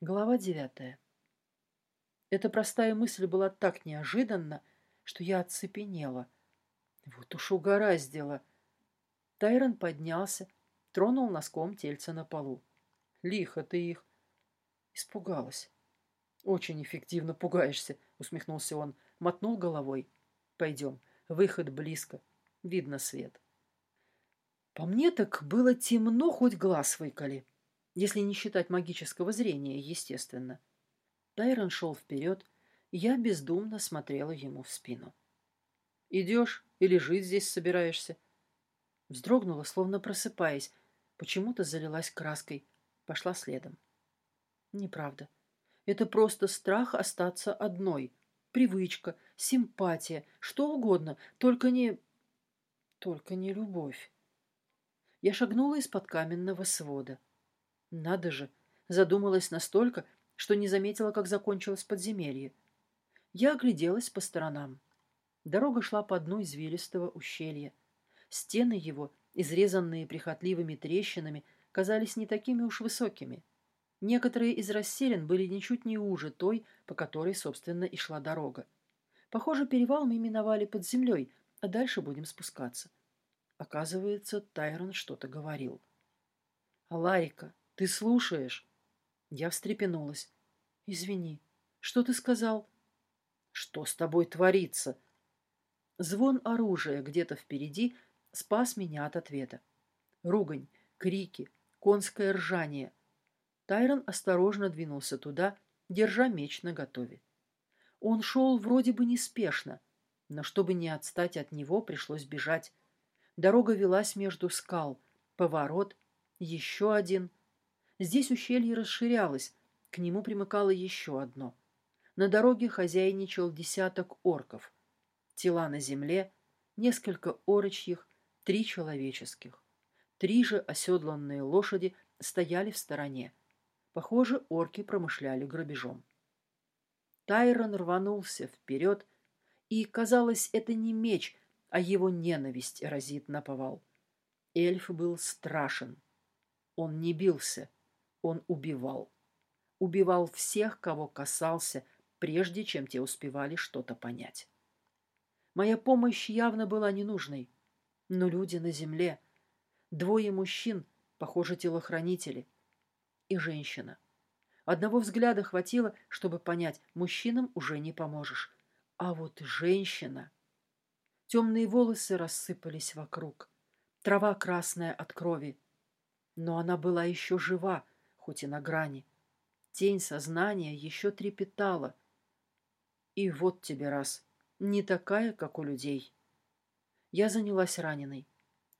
Глава девятая. Эта простая мысль была так неожиданна, что я оцепенела. Вот уж угораздило. Тайрон поднялся, тронул носком тельца на полу. Лихо ты их. Испугалась. Очень эффективно пугаешься, усмехнулся он, мотнул головой. Пойдем, выход близко, видно свет. По мне так было темно, хоть глаз выколи если не считать магического зрения, естественно. Тайрон шел вперед, я бездумно смотрела ему в спину. «Идешь или жить здесь собираешься?» Вздрогнула, словно просыпаясь, почему-то залилась краской, пошла следом. Неправда. Это просто страх остаться одной. Привычка, симпатия, что угодно, только не... Только не любовь. Я шагнула из-под каменного свода. Надо же, задумалась настолько, что не заметила, как закончилось подземелье. Я огляделась по сторонам. Дорога шла по дну извилистого ущелья. Стены его, изрезанные прихотливыми трещинами, казались не такими уж высокими. Некоторые из расселен были ничуть не уже той, по которой, собственно, и шла дорога. Похоже, перевал мы миновали под землей, а дальше будем спускаться. Оказывается, Тайрон что-то говорил. «Ларика, ты слушаешь?» Я встрепенулась. «Извини, что ты сказал?» «Что с тобой творится?» Звон оружия где-то впереди спас меня от ответа. Ругань, крики, конское ржание. Тайрон осторожно двинулся туда, держа меч наготове. Он шел вроде бы неспешно, но чтобы не отстать от него, пришлось бежать. Дорога велась между скал, поворот, еще один — Здесь ущелье расширялось, к нему примыкало еще одно. На дороге хозяйничал десяток орков. Тела на земле, несколько орочьих, три человеческих. Три же оседланные лошади стояли в стороне. Похоже, орки промышляли грабежом. Тайрон рванулся вперед, и, казалось, это не меч, а его ненависть разит на повал. Эльф был страшен. Он не бился — он убивал. Убивал всех, кого касался, прежде чем те успевали что-то понять. Моя помощь явно была ненужной. Но люди на земле, двое мужчин, похоже, телохранители, и женщина. Одного взгляда хватило, чтобы понять, мужчинам уже не поможешь. А вот женщина... Темные волосы рассыпались вокруг. Трава красная от крови. Но она была еще жива, хоть и на грани. Тень сознания еще трепетала. И вот тебе раз. Не такая, как у людей. Я занялась раненой.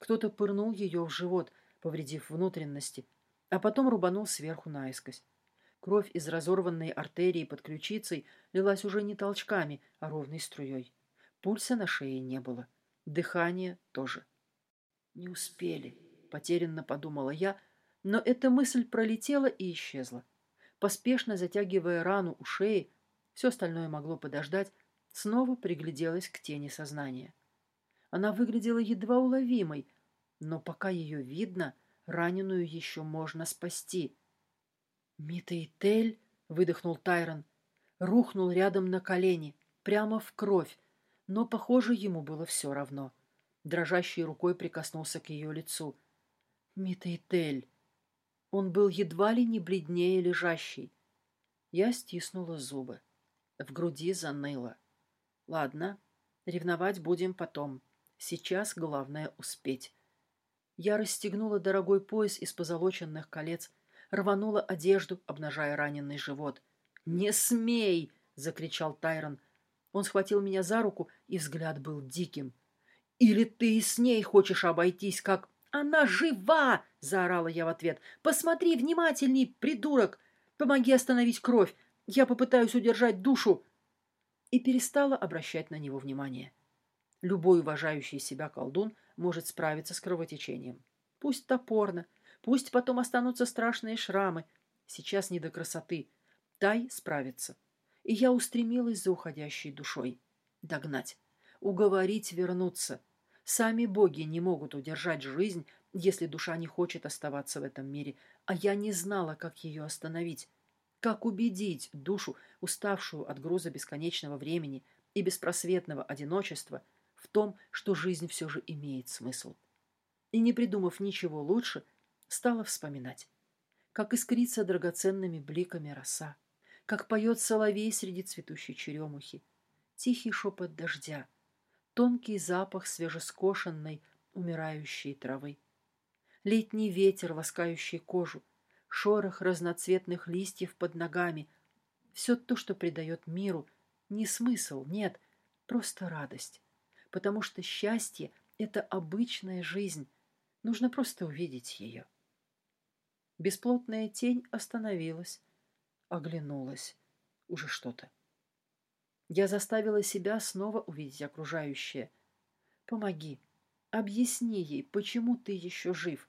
Кто-то пырнул ее в живот, повредив внутренности, а потом рубанул сверху наискось. Кровь из разорванной артерии под ключицей лилась уже не толчками, а ровной струей. Пульса на шее не было. Дыхания тоже. «Не успели», — потерянно подумала я, но эта мысль пролетела и исчезла. Поспешно затягивая рану у шеи, все остальное могло подождать, снова пригляделась к тени сознания. Она выглядела едва уловимой, но пока ее видно, раненую еще можно спасти. «Мита и Тель», — выдохнул Тайрон, рухнул рядом на колени, прямо в кровь, но, похоже, ему было все равно. Дрожащей рукой прикоснулся к ее лицу. «Мита и Тель», он был едва ли не бледнее лежащий. Я стиснула зубы. В груди заныло. Ладно, ревновать будем потом. Сейчас главное успеть. Я расстегнула дорогой пояс из позолоченных колец, рванула одежду, обнажая раненый живот. «Не смей!» — закричал Тайрон. Он схватил меня за руку, и взгляд был диким. «Или ты и с ней хочешь обойтись, как...» «Она жива!» — заорала я в ответ. «Посмотри внимательней, придурок! Помоги остановить кровь! Я попытаюсь удержать душу!» И перестала обращать на него внимание. Любой уважающий себя колдун может справиться с кровотечением. Пусть топорно, пусть потом останутся страшные шрамы. Сейчас не до красоты. Тай справится. И я устремилась за уходящей душой. Догнать. Уговорить вернуться. Сами боги не могут удержать жизнь, если душа не хочет оставаться в этом мире, а я не знала, как ее остановить. Как убедить душу, уставшую от груза бесконечного времени и беспросветного одиночества, в том, что жизнь все же имеет смысл? И не придумав ничего лучше, стала вспоминать, как искрится драгоценными бликами роса, как поет соловей среди цветущей черемухи, тихий шепот дождя, тонкий запах свежескошенной, умирающей травы, летний ветер, ласкающий кожу, шорох разноцветных листьев под ногами. Все то, что придает миру, не смысл, нет, просто радость. Потому что счастье — это обычная жизнь. Нужно просто увидеть ее. Бесплотная тень остановилась, оглянулась. Уже что-то. Я заставила себя снова увидеть окружающее. Помоги. Объясни ей, почему ты еще жив.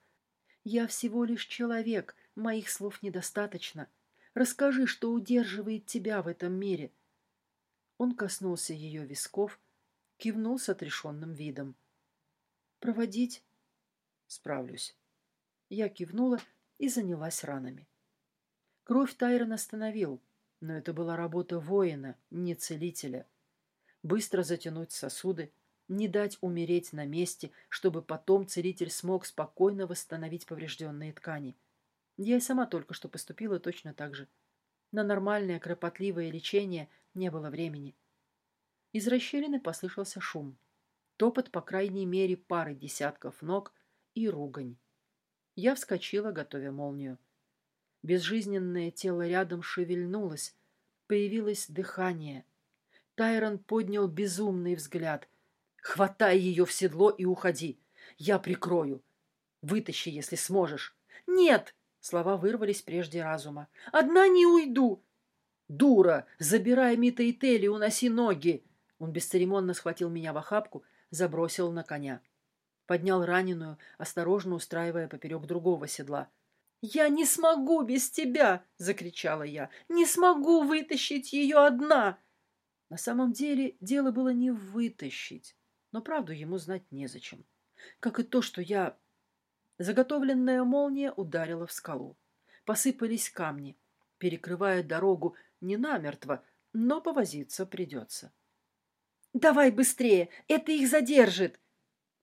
Я всего лишь человек — Моих слов недостаточно. Расскажи, что удерживает тебя в этом мире. Он коснулся ее висков, кивнул с отрешенным видом. «Проводить?» «Справлюсь». Я кивнула и занялась ранами. Кровь Тайрон остановил, но это была работа воина, не целителя. Быстро затянуть сосуды, не дать умереть на месте, чтобы потом целитель смог спокойно восстановить поврежденные ткани – я и сама только что поступила точно так же. На нормальное кропотливое лечение не было времени. Из расщелины послышался шум. Топот, по крайней мере, пары десятков ног и ругань. Я вскочила, готовя молнию. Безжизненное тело рядом шевельнулось. Появилось дыхание. Тайрон поднял безумный взгляд. «Хватай ее в седло и уходи. Я прикрою. Вытащи, если сможешь». «Нет!» Слова вырвались прежде разума. «Одна не уйду!» «Дура! Забирай Мита и Телли, уноси ноги!» Он бесцеремонно схватил меня в охапку, забросил на коня. Поднял раненую, осторожно устраивая поперек другого седла. «Я не смогу без тебя!» — закричала я. «Не смогу вытащить ее одна!» На самом деле дело было не вытащить, но правду ему знать незачем. Как и то, что я Заготовленная молния ударила в скалу. Посыпались камни, перекрывая дорогу не намертво, но повозиться придется. «Давай быстрее! Это их задержит!»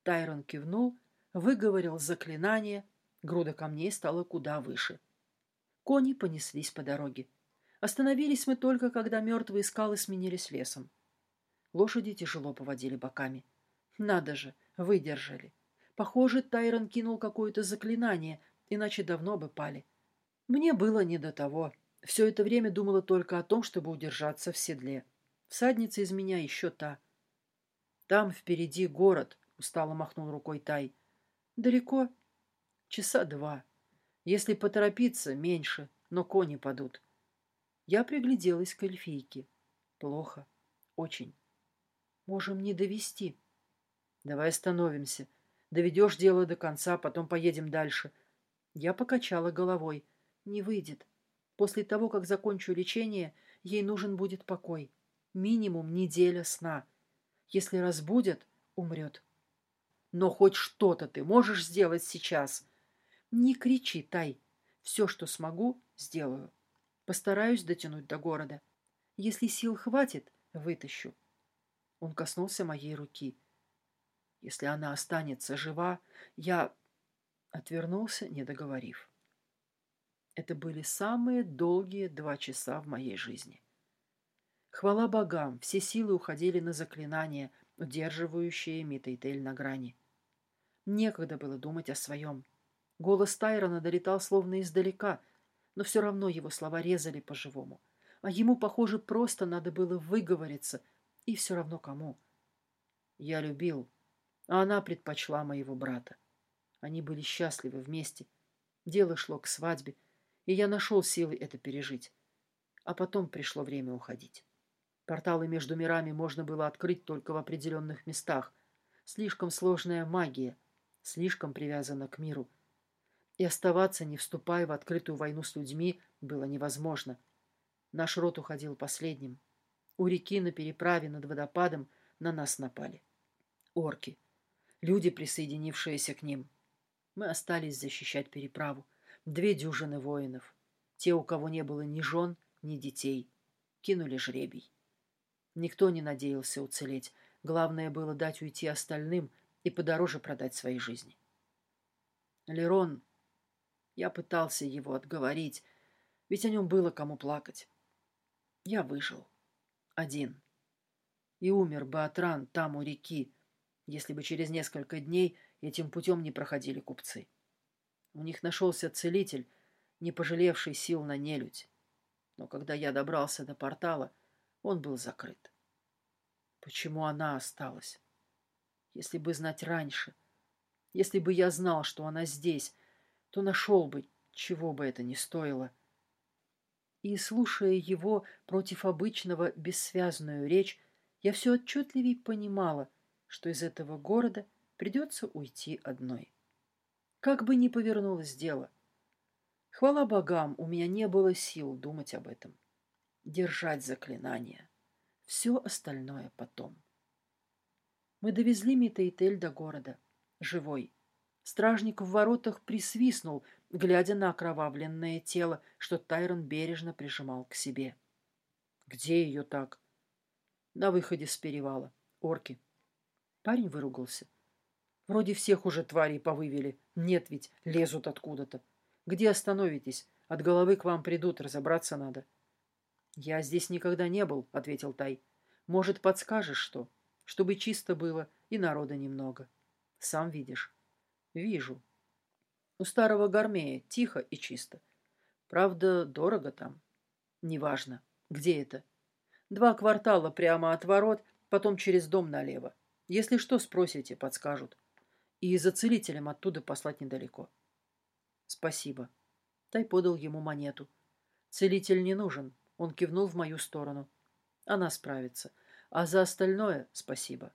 Тайрон кивнул, выговорил заклинание. Груда камней стала куда выше. Кони понеслись по дороге. Остановились мы только, когда мертвые скалы сменились лесом. Лошади тяжело поводили боками. Надо же, выдержали. Похоже, Тайрон кинул какое-то заклинание, иначе давно бы пали. Мне было не до того. Все это время думала только о том, чтобы удержаться в седле. Всадница из меня еще та. Там впереди город, устало махнул рукой Тай. Далеко? Часа два. Если поторопиться, меньше, но кони падут. Я пригляделась к эльфийке. Плохо. Очень. Можем не довести. Давай остановимся. Доведешь дело до конца, потом поедем дальше. Я покачала головой. Не выйдет. После того, как закончу лечение, ей нужен будет покой. Минимум неделя сна. Если разбудят, умрет. Но хоть что-то ты можешь сделать сейчас. Не кричи, Тай. Все, что смогу, сделаю. Постараюсь дотянуть до города. Если сил хватит, вытащу. Он коснулся моей руки. Если она останется жива, я...» Отвернулся, не договорив. Это были самые долгие два часа в моей жизни. Хвала богам, все силы уходили на заклинания, удерживающие Митейтель на грани. Некогда было думать о своем. Голос Тайрона долетал словно издалека, но все равно его слова резали по-живому. А ему, похоже, просто надо было выговориться, и все равно кому. Я любил, а она предпочла моего брата. Они были счастливы вместе. Дело шло к свадьбе, и я нашел силы это пережить. А потом пришло время уходить. Порталы между мирами можно было открыть только в определенных местах. Слишком сложная магия, слишком привязана к миру. И оставаться, не вступая в открытую войну с людьми, было невозможно. Наш род уходил последним. У реки на переправе над водопадом на нас напали. Орки люди, присоединившиеся к ним. Мы остались защищать переправу. Две дюжины воинов. Те, у кого не было ни жен, ни детей, кинули жребий. Никто не надеялся уцелеть. Главное было дать уйти остальным и подороже продать свои жизни. Лерон... Я пытался его отговорить, ведь о нем было кому плакать. Я выжил. Один. И умер бы от ран там у реки, если бы через несколько дней этим путем не проходили купцы. У них нашелся целитель, не пожалевший сил на нелюдь. Но когда я добрался до портала, он был закрыт. Почему она осталась? Если бы знать раньше, если бы я знал, что она здесь, то нашел бы, чего бы это ни стоило. И, слушая его против обычного бессвязную речь, я все отчетливее понимала, что из этого города придется уйти одной. Как бы ни повернулось дело. Хвала богам, у меня не было сил думать об этом. Держать заклинание. Все остальное потом. Мы довезли Митейтель до города. Живой. Стражник в воротах присвистнул, глядя на окровавленное тело, что Тайрон бережно прижимал к себе. «Где ее так?» «На выходе с перевала. Орки». Парень выругался. «Вроде всех уже тварей повывели. Нет ведь, лезут откуда-то. Где остановитесь? От головы к вам придут, разобраться надо». «Я здесь никогда не был», — ответил Тай. «Может, подскажешь что? Чтобы чисто было и народа немного. Сам видишь». «Вижу», у старого Гармея тихо и чисто. Правда, дорого там. Неважно. Где это? Два квартала прямо от ворот, потом через дом налево. Если что, спросите, подскажут. И за целителем оттуда послать недалеко. Спасибо. Тай подал ему монету. Целитель не нужен. Он кивнул в мою сторону. Она справится. А за остальное спасибо.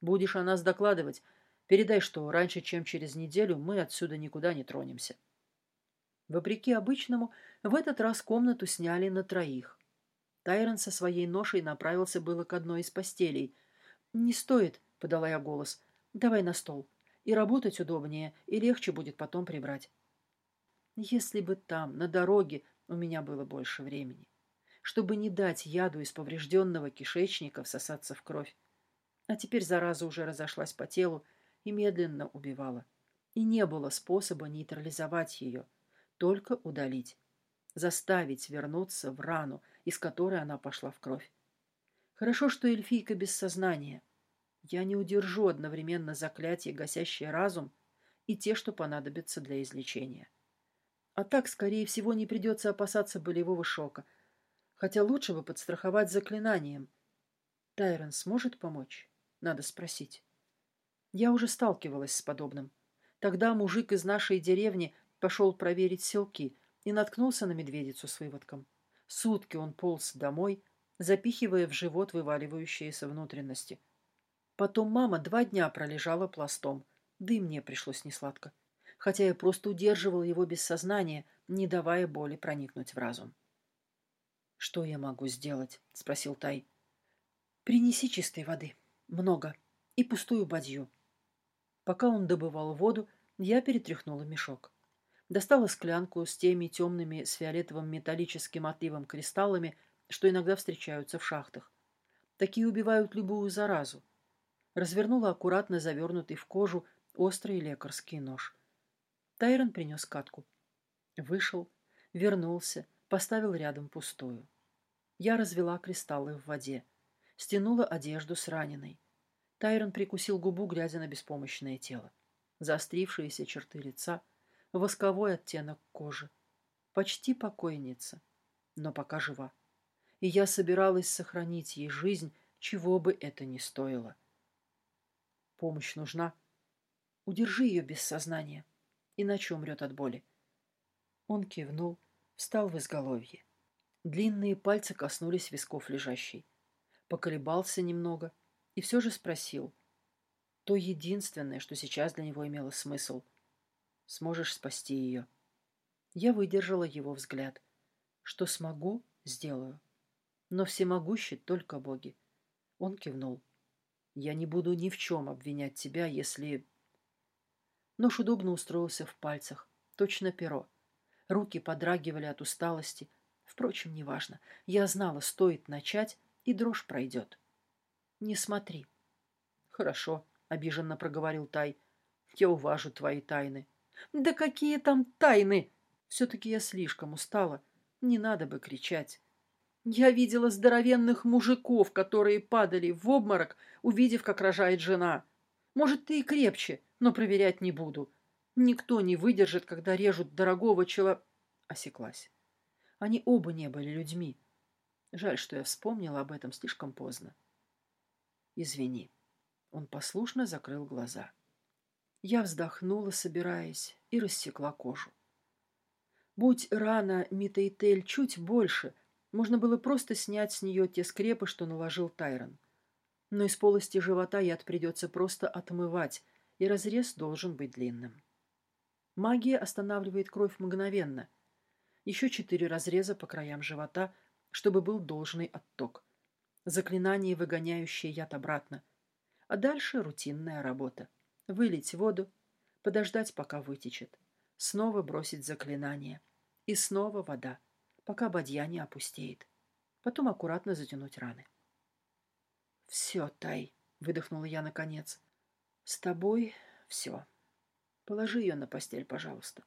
Будешь о нас докладывать, Передай, что раньше, чем через неделю, мы отсюда никуда не тронемся. Вопреки обычному, в этот раз комнату сняли на троих. Тайрон со своей ношей направился было к одной из постелей. «Не стоит», — подала я голос. «Давай на стол. И работать удобнее, и легче будет потом прибрать». Если бы там, на дороге, у меня было больше времени. Чтобы не дать яду из поврежденного кишечника всосаться в кровь. А теперь зараза уже разошлась по телу, и медленно убивала. И не было способа нейтрализовать ее, только удалить, заставить вернуться в рану, из которой она пошла в кровь. Хорошо, что эльфийка без сознания. Я не удержу одновременно заклятие, гасящее разум, и те, что понадобятся для излечения. А так, скорее всего, не придется опасаться болевого шока. Хотя лучше бы подстраховать заклинанием. Тайрон сможет помочь? Надо спросить. Я уже сталкивалась с подобным. Тогда мужик из нашей деревни пошел проверить селки и наткнулся на медведицу с выводком. Сутки он полз домой, запихивая в живот вываливающиеся внутренности. Потом мама два дня пролежала пластом, да и мне пришлось несладко, хотя я просто удерживала его без сознания, не давая боли проникнуть в разум. «Что я могу сделать?» — спросил Тай. «Принеси чистой воды. Много. И пустую бадью. Пока он добывал воду, я перетряхнула мешок. Достала склянку с теми темными с фиолетовым металлическим отливом кристаллами, что иногда встречаются в шахтах. Такие убивают любую заразу. Развернула аккуратно завернутый в кожу острый лекарский нож. Тайрон принес катку. Вышел, вернулся, поставил рядом пустую. Я развела кристаллы в воде. Стянула одежду с раненой. Тайрон прикусил губу, глядя на беспомощное тело. Заострившиеся черты лица, восковой оттенок кожи. Почти покойница, но пока жива. И я собиралась сохранить ей жизнь, чего бы это ни стоило. Помощь нужна. Удержи ее без сознания, иначе умрет от боли. Он кивнул, встал в изголовье. Длинные пальцы коснулись висков лежащей. Поколебался немного — и все же спросил. То единственное, что сейчас для него имело смысл. Сможешь спасти ее? Я выдержала его взгляд. Что смогу, сделаю. Но всемогущи только боги. Он кивнул. Я не буду ни в чем обвинять тебя, если... Нож удобно устроился в пальцах. Точно перо. Руки подрагивали от усталости. Впрочем, неважно. Я знала, стоит начать, и дрожь пройдет. Не смотри. Хорошо, обиженно проговорил Тай. Я уважу твои тайны. Да какие там тайны? Все-таки я слишком устала. Не надо бы кричать. Я видела здоровенных мужиков, которые падали в обморок, увидев, как рожает жена. Может, ты и крепче, но проверять не буду. Никто не выдержит, когда режут дорогого человека. Осеклась. Они оба не были людьми. Жаль, что я вспомнила об этом слишком поздно. Извини. Он послушно закрыл глаза. Я вздохнула, собираясь, и рассекла кожу. Будь рана Митейтель чуть больше — можно было просто снять с нее те скрепы, что наложил Тайрон. Но из полости живота яд придется просто отмывать, и разрез должен быть длинным. Магия останавливает кровь мгновенно. Еще четыре разреза по краям живота, чтобы был должный отток. Заклинание, выгоняющее яд обратно. А дальше рутинная работа. Вылить воду, подождать, пока вытечет. Снова бросить заклинание. И снова вода пока бадья не опустеет. Потом аккуратно затянуть раны. «Все, Тай», — выдохнула я наконец. «С тобой все. Положи ее на постель, пожалуйста».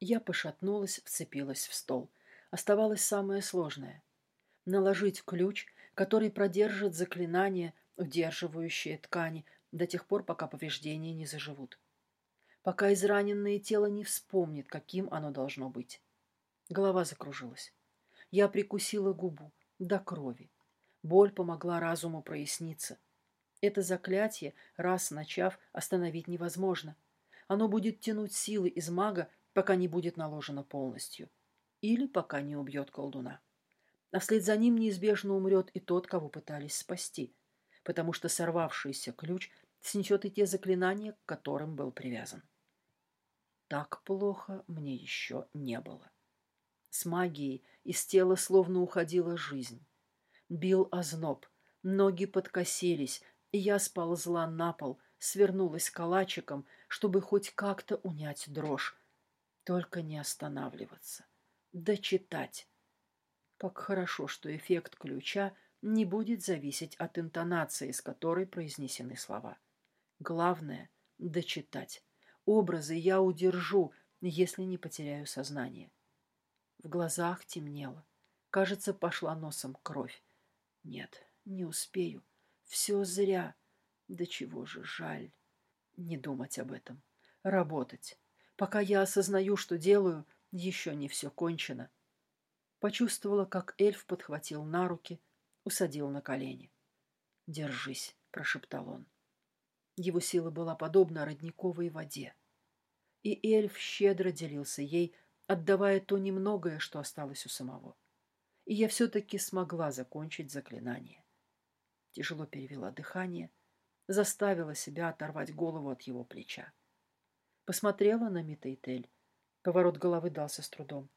Я пошатнулась, вцепилась в стол. Оставалось самое сложное — наложить ключ, который продержит заклинание, удерживающее ткани, до тех пор, пока повреждения не заживут. Пока израненное тело не вспомнит, каким оно должно быть. Голова закружилась. Я прикусила губу до крови. Боль помогла разуму проясниться. Это заклятие, раз начав, остановить невозможно. Оно будет тянуть силы из мага, пока не будет наложено полностью. Или пока не убьет колдуна. А вслед за ним неизбежно умрет и тот, кого пытались спасти, потому что сорвавшийся ключ снесет и те заклинания, к которым был привязан. Так плохо мне еще не было. С магией из тела словно уходила жизнь. Бил озноб, ноги подкосились, и я сползла на пол, свернулась калачиком, чтобы хоть как-то унять дрожь. Только не останавливаться. Дочитать. Как хорошо, что эффект ключа не будет зависеть от интонации, с которой произнесены слова. Главное — дочитать. Образы я удержу, если не потеряю сознание. В глазах темнело. Кажется, пошла носом кровь. Нет, не успею. Все зря. Да чего же жаль. Не думать об этом. Работать. Пока я осознаю, что делаю, еще не все кончено. Почувствовала, как эльф подхватил на руки, усадил на колени. «Держись», — прошептал он. Его сила была подобна родниковой воде. И эльф щедро делился ей, отдавая то немногое, что осталось у самого. И я все-таки смогла закончить заклинание. Тяжело перевела дыхание, заставила себя оторвать голову от его плеча. Посмотрела на Митейтель. Поворот головы дался с трудом.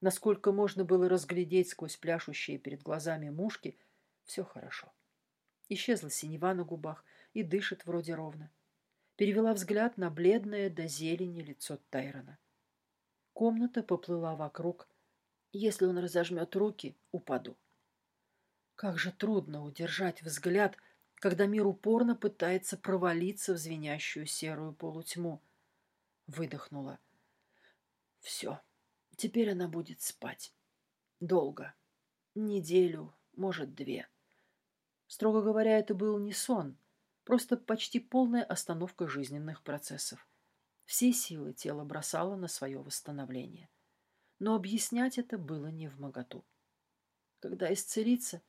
Насколько можно было разглядеть сквозь пляшущие перед глазами мушки, все хорошо. Исчезла синева на губах и дышит вроде ровно. Перевела взгляд на бледное до зелени лицо Тайрона. Комната поплыла вокруг. Если он разожмет руки, упаду. Как же трудно удержать взгляд, когда мир упорно пытается провалиться в звенящую серую полутьму. Выдохнула. Все. Теперь она будет спать. Долго. Неделю, может, две. Строго говоря, это был не сон, просто почти полная остановка жизненных процессов. Все силы тело бросало на свое восстановление. Но объяснять это было не в моготу. Когда исцелится,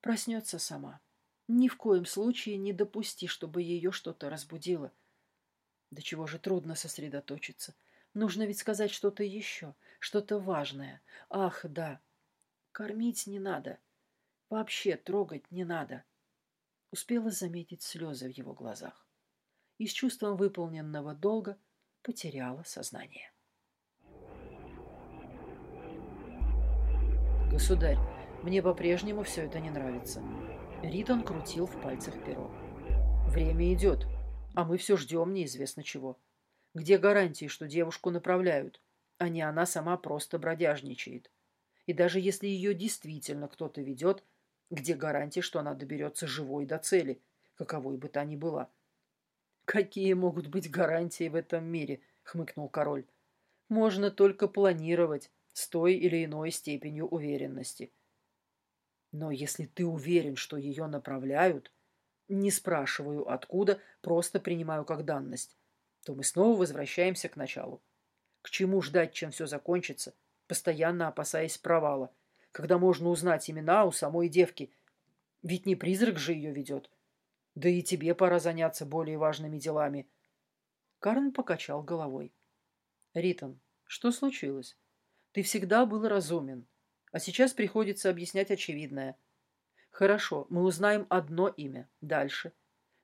проснется сама. Ни в коем случае не допусти, чтобы ее что-то разбудило. До чего же трудно сосредоточиться. Нужно ведь сказать что-то еще, что-то важное. Ах, да, кормить не надо. Вообще трогать не надо. Успела заметить слезы в его глазах и с чувством выполненного долга потеряла сознание. «Государь, мне по-прежнему все это не нравится». Ритон крутил в пальцах перо. «Время идет, а мы все ждем неизвестно чего. Где гарантии, что девушку направляют? а не она сама просто бродяжничает. И даже если ее действительно кто-то ведет, где гарантия, что она доберется живой до цели, каковой бы та ни была? «Какие могут быть гарантии в этом мире?» — хмыкнул король. «Можно только планировать с той или иной степенью уверенности. Но если ты уверен, что ее направляют, не спрашиваю откуда, просто принимаю как данность, то мы снова возвращаемся к началу. К чему ждать, чем все закончится, постоянно опасаясь провала, когда можно узнать имена у самой девки? Ведь не призрак же ее ведет. Да и тебе пора заняться более важными делами. Карн покачал головой. Ритон, что случилось? Ты всегда был разумен, а сейчас приходится объяснять очевидное. Хорошо, мы узнаем одно имя. Дальше.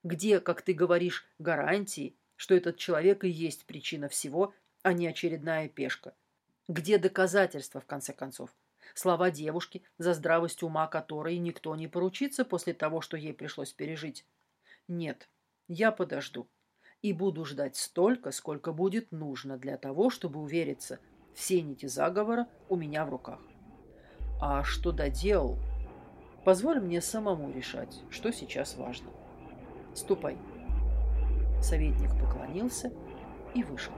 Где, как ты говоришь, гарантии, что этот человек и есть причина всего, а не очередная пешка? Где доказательства, в конце концов? Слова девушки, за здравость ума которой никто не поручится после того, что ей пришлось пережить. Нет, я подожду. И буду ждать столько, сколько будет нужно для того, чтобы увериться, все нити заговора у меня в руках. А что доделал? Позволь мне самому решать, что сейчас важно. Ступай. Советник поклонился и вышел.